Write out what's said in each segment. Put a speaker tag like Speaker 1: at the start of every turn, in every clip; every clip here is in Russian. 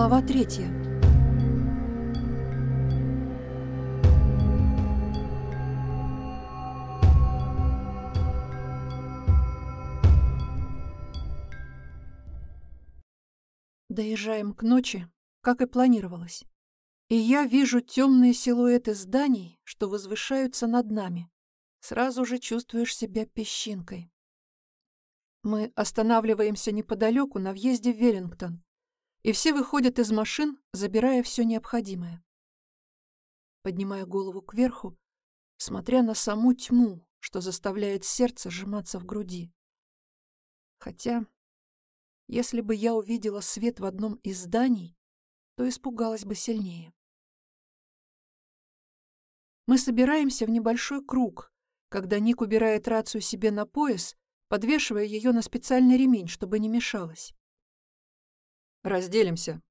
Speaker 1: Глава третья. Доезжаем к ночи, как и планировалось. И я вижу темные силуэты зданий, что возвышаются над нами. Сразу же чувствуешь себя песчинкой. Мы останавливаемся неподалеку на въезде в Веллингтон, и все выходят из машин, забирая все необходимое. Поднимая голову кверху, смотря на саму тьму, что заставляет сердце сжиматься в груди. Хотя, если бы я увидела свет в одном из зданий, то испугалась бы сильнее. Мы собираемся в небольшой круг, когда Ник убирает рацию себе на пояс, подвешивая ее на специальный ремень, чтобы не мешалась.
Speaker 2: Разделимся.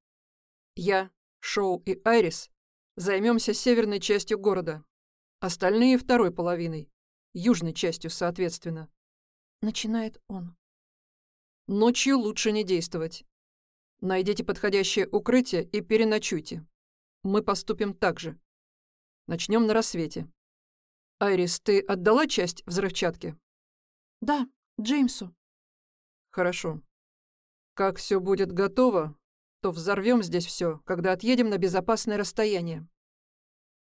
Speaker 2: Я, Шоу и Айрис займемся северной частью города. Остальные — второй половиной. Южной частью, соответственно.
Speaker 1: Начинает он.
Speaker 2: Ночью лучше не действовать. Найдите подходящее укрытие и переночуйте. Мы поступим так же. Начнем на рассвете. Айрис, ты отдала часть взрывчатки?
Speaker 1: Да, Джеймсу.
Speaker 2: Хорошо. Как все будет готово, то взорвем здесь все, когда отъедем на безопасное расстояние.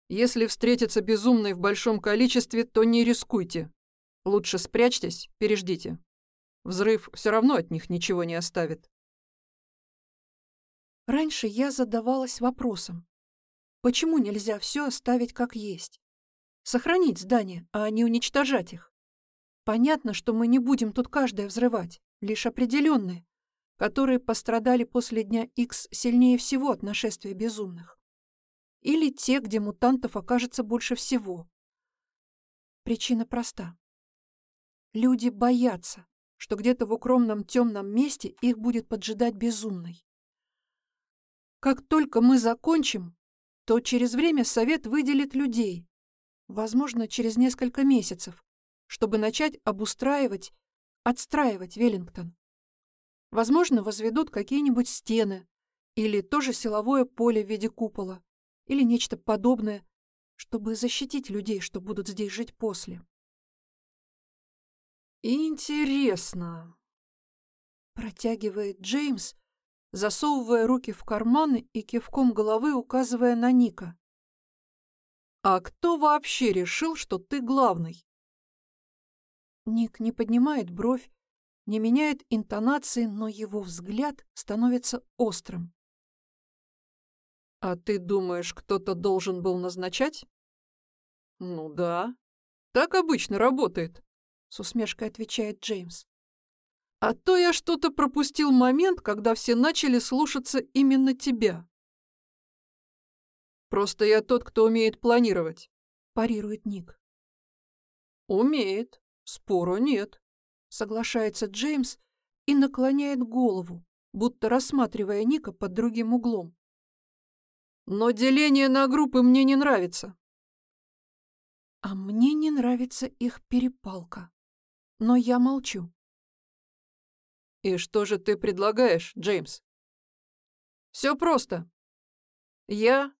Speaker 2: Если встретится безумный в большом количестве, то не рискуйте. Лучше спрячьтесь, переждите. Взрыв все равно от них ничего не оставит.
Speaker 1: Раньше я задавалась вопросом, почему нельзя все оставить как есть? Сохранить здания, а не уничтожать их. Понятно, что мы не будем тут каждое взрывать, лишь определенные, которые пострадали после дня X сильнее всего от нашествия безумных. Или те, где мутантов окажется больше всего. Причина проста. Люди боятся, что где-то в укромном темном месте их будет поджидать безумный. Как только мы закончим, то через время совет выделит людей, возможно, через несколько месяцев, чтобы начать обустраивать, отстраивать Веллингтон. Возможно, возведут какие-нибудь стены или тоже силовое поле в виде купола или нечто подобное, чтобы защитить людей, что будут здесь жить после.
Speaker 2: «Интересно», — протягивает Джеймс, засовывая руки в карманы и кивком головы указывая на Ника. «А кто вообще решил, что ты главный?»
Speaker 1: Ник не поднимает бровь, не меняет интонации, но его взгляд становится острым.
Speaker 2: «А ты думаешь, кто-то должен был назначать?» «Ну да. Так обычно работает», — с усмешкой отвечает Джеймс. «А то я что-то пропустил момент, когда все начали слушаться именно тебя». «Просто я тот, кто умеет планировать», — парирует Ник. «Умеет. Спору нет», Соглашается Джеймс и наклоняет голову, будто рассматривая Ника под другим углом. Но деление на группы мне не нравится. А мне не нравится их перепалка. Но я молчу. И что же ты предлагаешь, Джеймс? Все просто. Я,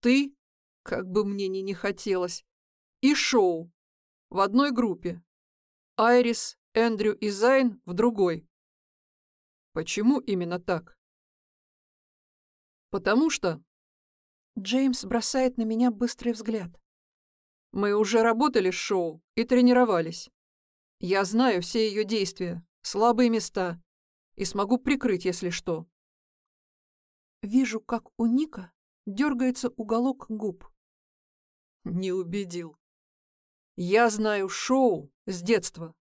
Speaker 2: ты, как бы мне ни не хотелось, и Шоу в одной группе. Айрис, Эндрю и Зайн в другой. Почему именно так? Потому что...
Speaker 1: Джеймс бросает на меня быстрый взгляд.
Speaker 2: Мы уже работали с шоу и тренировались. Я знаю все ее действия, слабые места, и смогу прикрыть, если что.
Speaker 1: Вижу, как у Ника дергается уголок губ.
Speaker 2: Не убедил. Я знаю шоу с детства.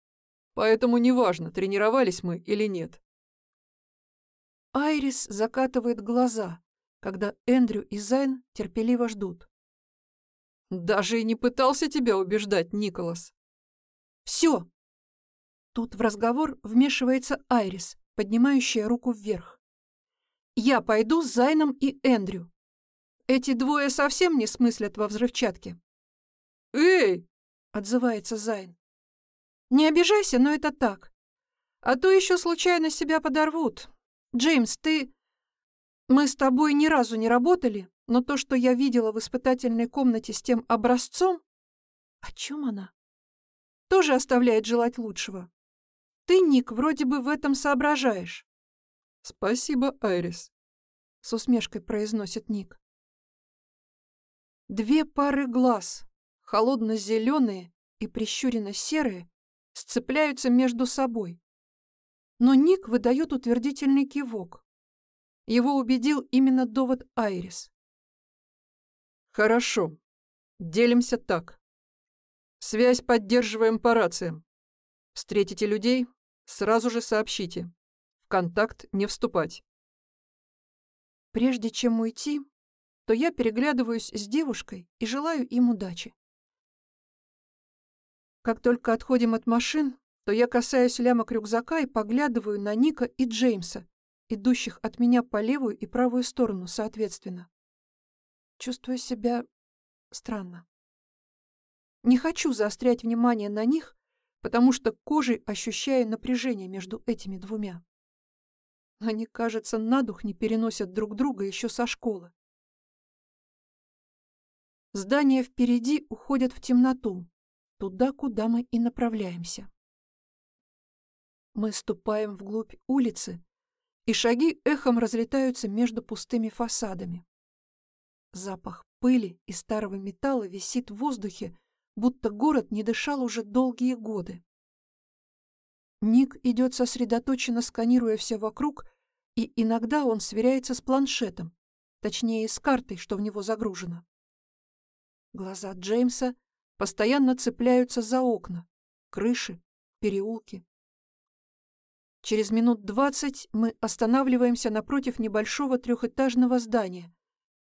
Speaker 2: Поэтому неважно, тренировались мы или нет.
Speaker 1: Айрис закатывает глаза, когда Эндрю и Зайн терпеливо ждут.
Speaker 2: Даже и не пытался тебя убеждать, Николас.
Speaker 1: Все. Тут в разговор вмешивается Айрис, поднимающая руку вверх. Я пойду с Зайном и Эндрю. Эти двое совсем не смыслят во взрывчатке.
Speaker 2: «Эй!»
Speaker 1: — отзывается Зайн. Не обижайся, но это так. А то еще случайно себя подорвут. Джеймс, ты... Мы с тобой ни разу не работали, но то, что я видела в испытательной комнате с тем образцом... О чем она? Тоже оставляет желать лучшего. Ты, Ник, вроде бы в этом соображаешь.
Speaker 2: Спасибо, Айрис,
Speaker 1: с усмешкой произносит Ник. Две пары глаз, холодно-зеленые и прищуренно-серые, сцепляются между собой. Но Ник выдает утвердительный кивок. Его убедил именно довод Айрис.
Speaker 2: Хорошо. Делимся так. Связь поддерживаем по рациям. Встретите людей, сразу же сообщите. В контакт не вступать.
Speaker 1: Прежде чем уйти, то я переглядываюсь с девушкой и желаю им удачи. Как только отходим от машин, то я касаюсь лямок рюкзака и поглядываю на Ника и Джеймса, идущих от меня по левую и правую сторону, соответственно. Чувствую себя странно. Не хочу заострять внимание на них, потому что кожей ощущаю напряжение между этими двумя. Они, кажется, на дух не переносят друг друга еще со школы. Здания впереди уходят в темноту, туда, куда мы и направляемся. Мы ступаем вглубь улицы, и шаги эхом разлетаются между пустыми фасадами. Запах пыли и старого металла висит в воздухе, будто город не дышал уже долгие годы. Ник идет сосредоточенно сканируя все вокруг, и иногда он сверяется с планшетом, точнее, с картой, что в него загружено. Глаза Джеймса постоянно цепляются за окна, крыши, переулки. Через минут двадцать мы останавливаемся напротив небольшого трехэтажного здания.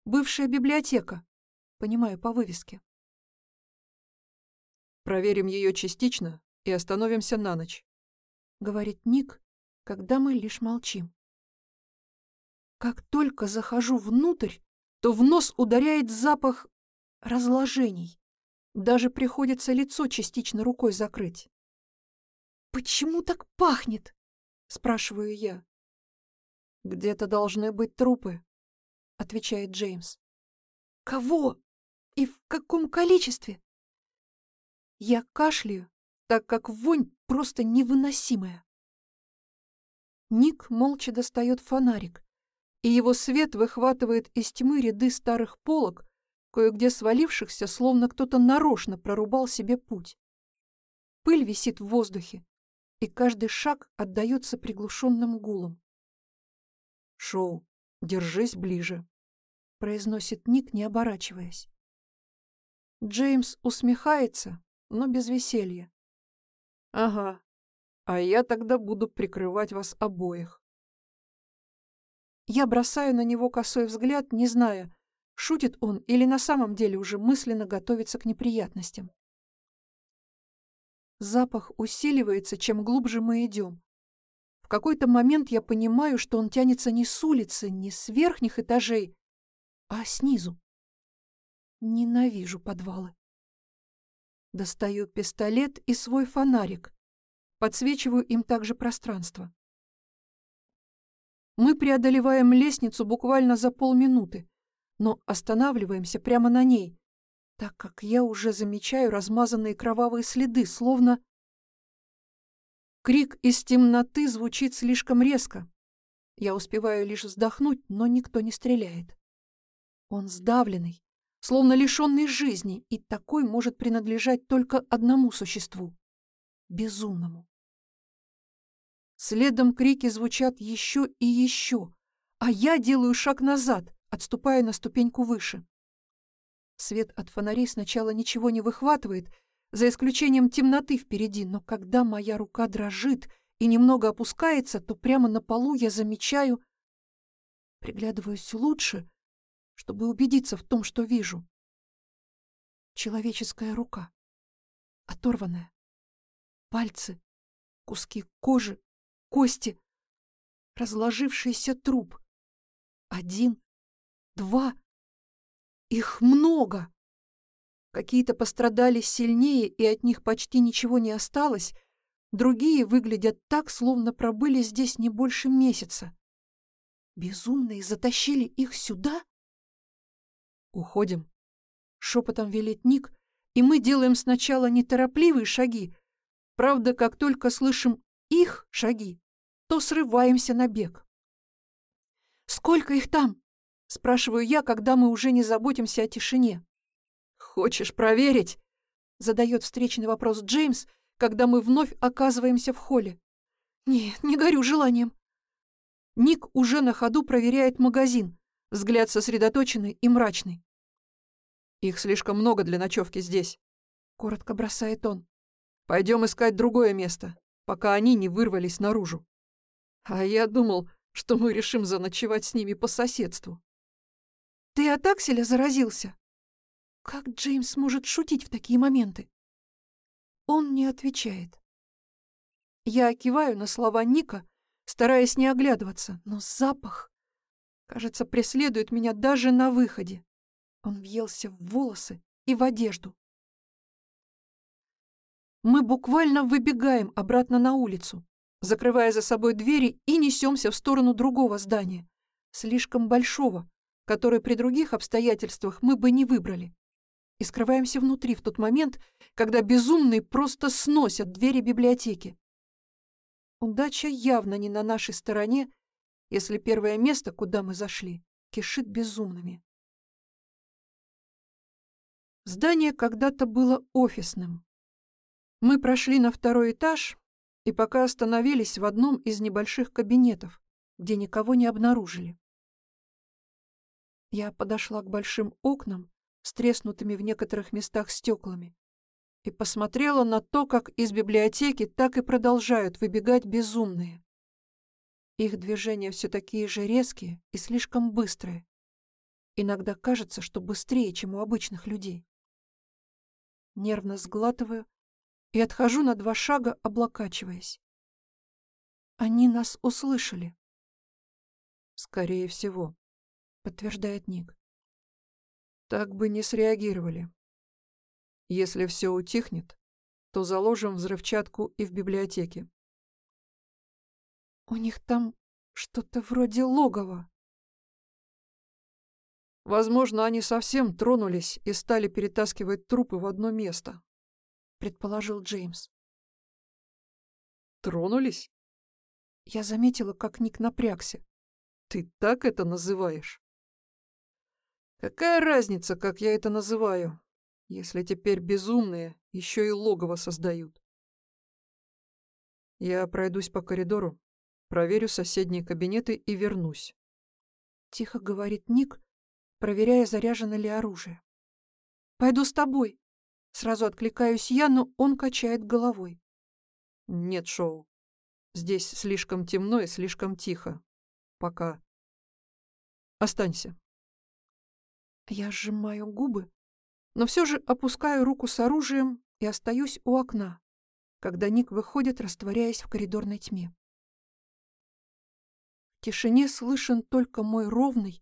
Speaker 1: Бывшая библиотека, понимаю по вывеске.
Speaker 2: Проверим ее частично и остановимся на ночь,
Speaker 1: говорит Ник, когда мы лишь молчим. Как только захожу внутрь, то в нос ударяет запах разложений. Даже приходится лицо частично рукой закрыть. «Почему так пахнет?» — спрашиваю я.
Speaker 2: «Где-то должны быть трупы», — отвечает Джеймс.
Speaker 1: «Кого? И в каком количестве?» Я кашляю, так как вонь просто невыносимая. Ник молча достает фонарик, и его свет выхватывает из тьмы ряды старых полок, кое-где свалившихся, словно кто-то нарочно прорубал себе путь. Пыль висит в воздухе, и каждый шаг отдается приглушенным гулом.
Speaker 2: «Шоу, держись ближе», — произносит Ник, не оборачиваясь.
Speaker 1: Джеймс усмехается, но без веселья.
Speaker 2: «Ага, а я тогда буду прикрывать вас обоих».
Speaker 1: Я бросаю на него косой взгляд, не зная, Шутит он или на самом деле уже мысленно готовится к неприятностям? Запах усиливается, чем глубже мы идем. В какой-то момент я понимаю, что он тянется не с улицы, не с верхних этажей, а снизу. Ненавижу подвалы. Достаю пистолет и свой фонарик. Подсвечиваю им также пространство. Мы преодолеваем лестницу буквально за полминуты но останавливаемся прямо на ней, так как я уже замечаю размазанные кровавые следы, словно... Крик из темноты звучит слишком резко. Я успеваю лишь вздохнуть, но никто не стреляет. Он сдавленный, словно лишенный жизни, и такой может принадлежать только одному существу — безумному. Следом крики звучат еще и еще, а я делаю шаг назад, отступая на ступеньку выше. Свет от фонарей сначала ничего не выхватывает, за исключением темноты впереди, но когда моя рука дрожит и немного опускается, то прямо на полу я замечаю... Приглядываюсь лучше, чтобы убедиться в том, что вижу. Человеческая рука. Оторванная. Пальцы, куски кожи, кости. Разложившийся труп. Один, Два. Их много. Какие-то пострадали сильнее, и от них почти ничего не осталось. Другие выглядят так, словно пробыли здесь не больше месяца. Безумные затащили их сюда?
Speaker 2: Уходим. Шепотом велит Ник, и мы делаем сначала неторопливые шаги. Правда, как только слышим их шаги, то срываемся на бег.
Speaker 1: «Сколько их там?» — спрашиваю я, когда мы уже не заботимся о тишине.
Speaker 2: «Хочешь проверить?» — задает встречный вопрос Джеймс, когда мы вновь оказываемся в холле.
Speaker 1: «Нет, не горю желанием».
Speaker 2: Ник уже на ходу проверяет магазин, взгляд сосредоточенный и мрачный. «Их слишком много для ночевки здесь», — коротко бросает он. «Пойдем искать другое место, пока они не вырвались наружу». А я думал, что мы решим заночевать с ними по соседству.
Speaker 1: «Ты от Акселя заразился?» Как Джеймс может шутить в такие моменты? Он не отвечает. Я киваю на слова Ника, стараясь не оглядываться, но запах, кажется, преследует меня даже на выходе. Он въелся в волосы и в одежду. Мы буквально выбегаем обратно на улицу, закрывая за собой двери и несемся в сторону другого здания, слишком большого, которое при других обстоятельствах мы бы не выбрали и скрываемся внутри в тот момент, когда безумные просто сносят двери библиотеки. Удача явно не на нашей стороне, если первое место, куда мы зашли, кишит безумными. Здание когда-то было офисным. Мы прошли на второй этаж и пока остановились в одном из небольших кабинетов, где никого не обнаружили. Я подошла к большим окнам с треснутыми в некоторых местах стеклами, и посмотрела на то, как из библиотеки так и продолжают выбегать безумные. Их движения все такие же резкие и слишком быстрые. Иногда кажется, что быстрее, чем у обычных людей. Нервно сглатываю и отхожу на два шага, облокачиваясь. Они нас услышали.
Speaker 2: Скорее всего,
Speaker 1: подтверждает Ник
Speaker 2: так бы не среагировали. Если все утихнет, то заложим взрывчатку и в библиотеке.
Speaker 1: У них там что-то вроде логова.
Speaker 2: Возможно, они совсем тронулись и стали перетаскивать трупы в одно место, предположил Джеймс. Тронулись?
Speaker 1: Я заметила, как Ник напрягся.
Speaker 2: Ты так это называешь? Какая разница, как я это называю, если теперь безумные еще и логово создают? Я пройдусь по коридору, проверю соседние кабинеты и вернусь.
Speaker 1: Тихо говорит Ник, проверяя, заряжено ли оружие. «Пойду с тобой». Сразу откликаюсь я, но он качает головой.
Speaker 2: «Нет, Шоу. Здесь слишком темно и слишком тихо. Пока. Останься».
Speaker 1: Я сжимаю губы, но все же опускаю руку с оружием и остаюсь у окна, когда Ник выходит, растворяясь в коридорной тьме. В тишине слышен только мой ровный,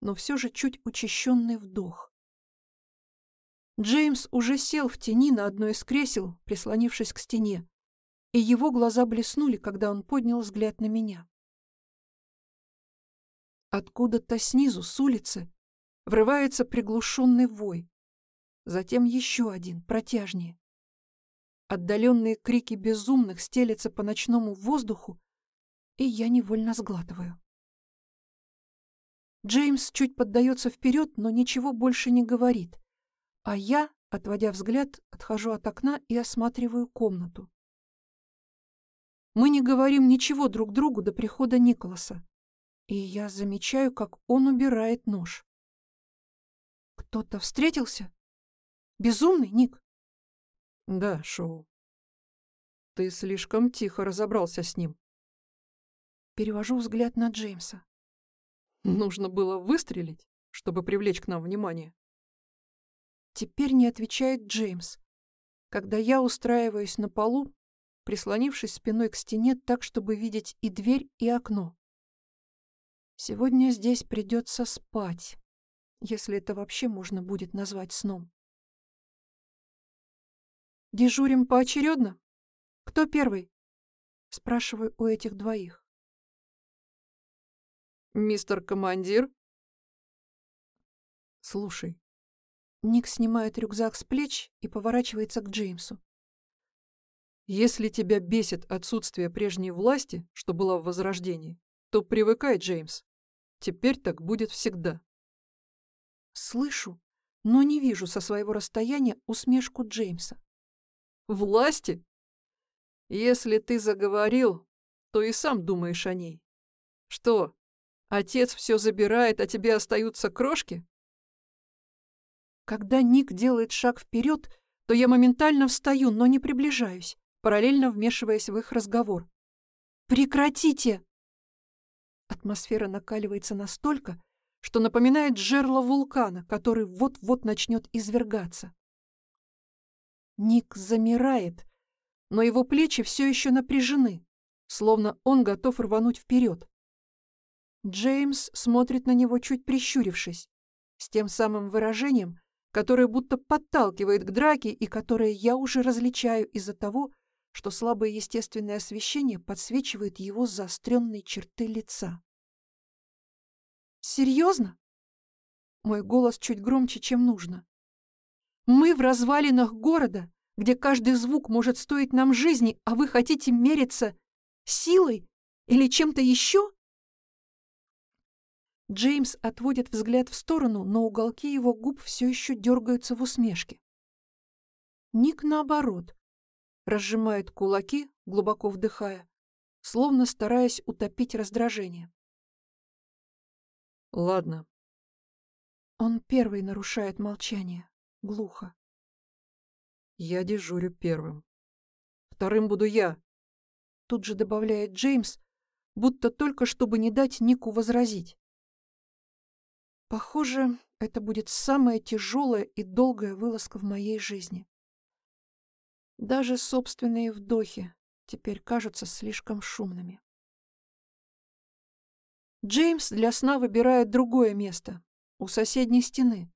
Speaker 1: но все же чуть учащенный вдох. Джеймс уже сел в тени на одно из кресел, прислонившись к стене, и его глаза блеснули, когда он поднял взгляд на меня. Откуда-то снизу, с улицы, врывается приглушенный вой. Затем еще один, протяжнее. Отдаленные крики безумных стелятся по ночному воздуху, и я невольно сглатываю. Джеймс чуть поддается вперед, но ничего больше не говорит, а я, отводя взгляд, отхожу от окна и осматриваю комнату. Мы не говорим ничего друг другу до прихода Николаса, и я замечаю, как он убирает нож. Кто-то встретился? Безумный, Ник?
Speaker 2: Да, Шоу. Ты слишком тихо разобрался с ним.
Speaker 1: Перевожу взгляд на Джеймса.
Speaker 2: Нужно было выстрелить, чтобы привлечь к нам внимание.
Speaker 1: Теперь не отвечает Джеймс, когда я устраиваюсь на полу, прислонившись спиной к стене так, чтобы видеть и дверь, и окно. Сегодня здесь придется спать если это вообще можно будет назвать сном. «Дежурим поочередно? Кто первый?» Спрашиваю у этих двоих.
Speaker 2: Мистер командир? Слушай.
Speaker 1: Ник снимает рюкзак с плеч и поворачивается к Джеймсу.
Speaker 2: Если тебя бесит отсутствие прежней власти, что была в Возрождении, то привыкай, Джеймс. Теперь так будет всегда.
Speaker 1: Слышу, но не вижу со своего расстояния усмешку Джеймса.
Speaker 2: Власти? Если ты заговорил, то и сам думаешь о ней. Что, отец все забирает, а тебе остаются крошки?
Speaker 1: Когда Ник делает шаг вперед, то я моментально встаю, но не приближаюсь, параллельно вмешиваясь в их разговор. «Прекратите!» Атмосфера накаливается настолько, что напоминает жерло вулкана, который вот-вот начнет извергаться. Ник замирает, но его плечи все еще напряжены, словно он готов рвануть вперед. Джеймс смотрит на него, чуть прищурившись, с тем самым выражением, которое будто подталкивает к драке и которое я уже различаю из-за того, что слабое естественное освещение подсвечивает его заостренные черты лица. «Серьезно?» Мой голос чуть громче, чем нужно. «Мы в развалинах города, где каждый звук может стоить нам жизни, а вы хотите мериться силой или чем-то еще?» Джеймс отводит взгляд в сторону, но уголки его губ все еще дергаются в усмешке. Ник, наоборот, разжимает кулаки, глубоко вдыхая, словно стараясь утопить раздражение.
Speaker 2: «Ладно».
Speaker 1: Он первый нарушает молчание, глухо.
Speaker 2: «Я дежурю первым. Вторым буду я», — тут же добавляет Джеймс, будто только чтобы не дать Нику возразить. Похоже, это будет самая тяжелая и долгая вылазка в моей жизни. Даже собственные вдохи теперь кажутся слишком шумными. Джеймс для сна выбирает другое место, у соседней стены,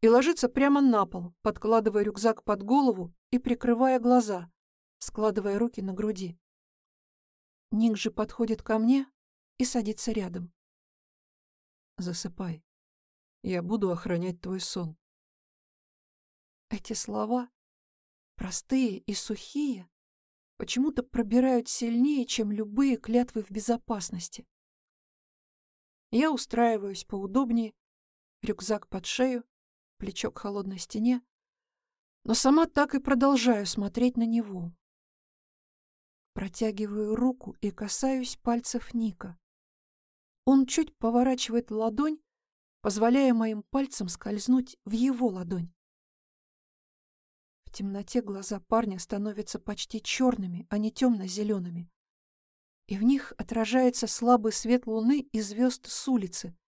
Speaker 2: и ложится прямо на пол, подкладывая рюкзак под голову и прикрывая глаза, складывая руки на груди. Ник же подходит ко мне и садится рядом. «Засыпай. Я буду охранять твой сон». Эти слова, простые и сухие, почему-то пробирают сильнее, чем любые клятвы в безопасности. Я устраиваюсь поудобнее, рюкзак под шею, плечо к холодной стене, но сама так и продолжаю смотреть на него. Протягиваю руку и касаюсь пальцев Ника. Он чуть поворачивает ладонь, позволяя моим пальцам скользнуть в его ладонь. В темноте глаза парня становятся почти черными, а не темно-зелеными. И в них отражается слабый свет луны и звезд с улицы,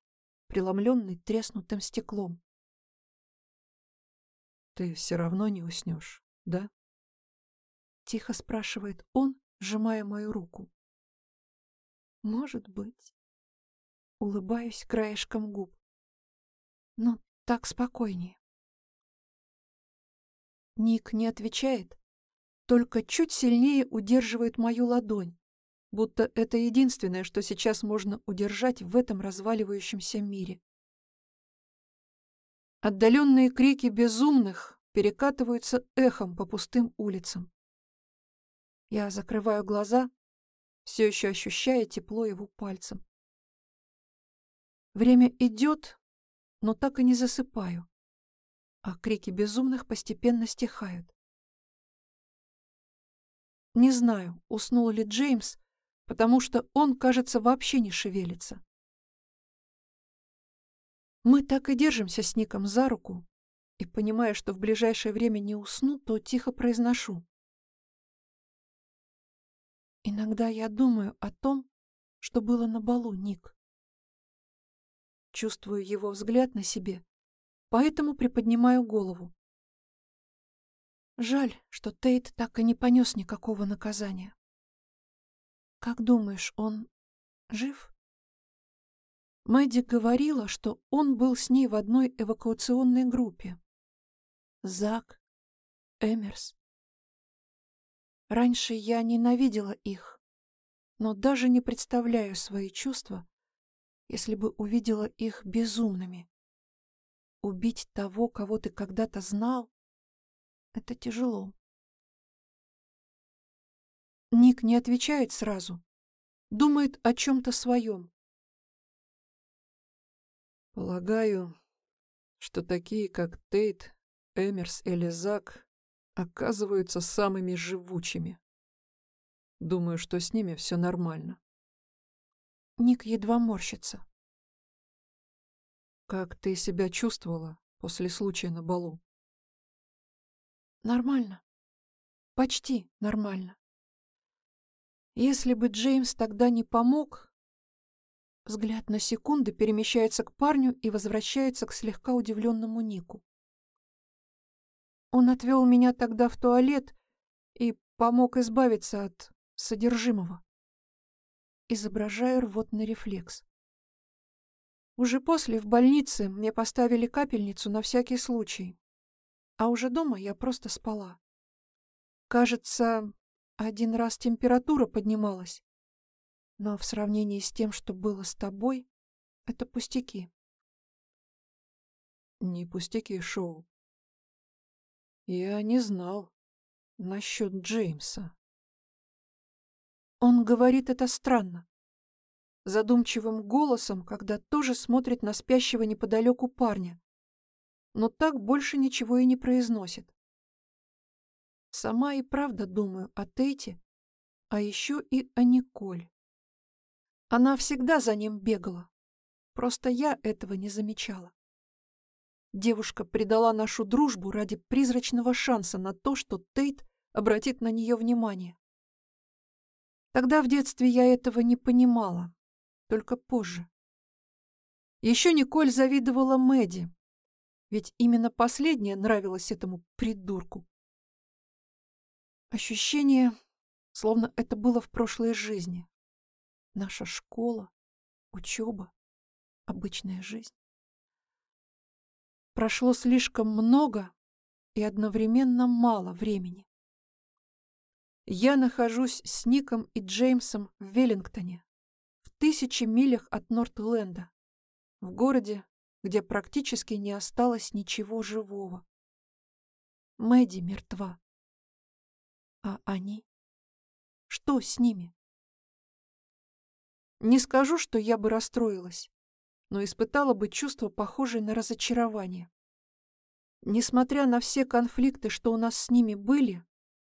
Speaker 2: преломленный треснутым стеклом. «Ты все равно не уснешь, да?» Тихо спрашивает он, сжимая мою руку. «Может быть». Улыбаюсь краешком губ. Но так спокойнее. Ник не отвечает, только чуть сильнее удерживает мою ладонь, будто это единственное, что сейчас можно удержать в этом разваливающемся мире. Отдаленные крики безумных перекатываются эхом по пустым улицам. Я закрываю глаза, все еще ощущая тепло его пальцем. Время идет, но так и не засыпаю а крики безумных постепенно стихают. Не знаю, уснул ли Джеймс, потому что он, кажется, вообще не шевелится. Мы так и держимся с Ником за руку, и, понимая, что в ближайшее время не усну, то тихо произношу. Иногда я думаю о том, что было на балу, Ник. Чувствую его взгляд на себе поэтому приподнимаю голову. Жаль, что Тейт так и не понес никакого наказания. Как думаешь, он жив? Мэдди говорила, что он был с ней в одной эвакуационной группе. Зак, Эмерс. Раньше я ненавидела их, но даже не представляю свои чувства,
Speaker 1: если бы увидела их безумными. Убить того, кого ты когда-то знал, это тяжело. Ник не отвечает сразу, думает о чем-то своем.
Speaker 2: Полагаю, что такие, как Тейт, Эмерс или Зак, оказываются самыми живучими. Думаю, что с ними все нормально.
Speaker 1: Ник едва морщится.
Speaker 2: Как ты себя чувствовала после случая на балу?
Speaker 1: Нормально. Почти нормально. Если бы Джеймс тогда не помог... Взгляд на секунду перемещается к парню и возвращается к слегка удивленному Нику. Он отвел меня тогда в туалет и помог избавиться от содержимого. Изображаю рвотный рефлекс. Уже после в больнице мне поставили капельницу на всякий случай, а уже дома я просто спала. Кажется, один раз температура поднималась, но в сравнении с тем, что было с тобой, это пустяки.
Speaker 2: Не пустяки, Шоу. Я не знал насчет Джеймса.
Speaker 1: Он говорит это странно. Задумчивым голосом, когда тоже смотрит на спящего неподалеку парня. Но так больше ничего и не произносит. Сама и правда думаю о Тейте, а еще и о Николь. Она всегда за ним бегала. Просто я этого не замечала. Девушка предала нашу дружбу ради призрачного шанса на то, что Тейт обратит на нее внимание. Тогда в детстве я этого не понимала, только позже. Еще Николь завидовала Мэдди, ведь именно последняя нравилась этому придурку. Ощущение, словно это было в прошлой жизни. Наша школа, учеба, обычная жизнь. Прошло слишком много и одновременно мало времени. Я нахожусь с Ником и Джеймсом в Веллингтоне, в тысячи милях от Нортленда, в городе, где практически не осталось ничего живого. Мэдди мертва. А они? Что с ними? Не скажу, что я бы расстроилась но испытала бы чувство, похожее на разочарование. Несмотря на все конфликты, что у нас с ними были,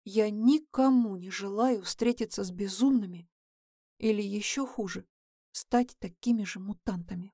Speaker 1: я никому не желаю встретиться с безумными или еще хуже, стать такими же мутантами.